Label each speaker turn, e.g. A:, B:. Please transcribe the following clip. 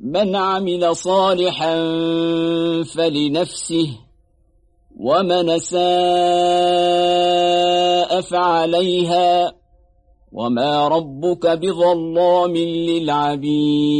A: من عمل صالحا فلنفسه ومن ساء فعليها وما ربك بظلام للعبيد.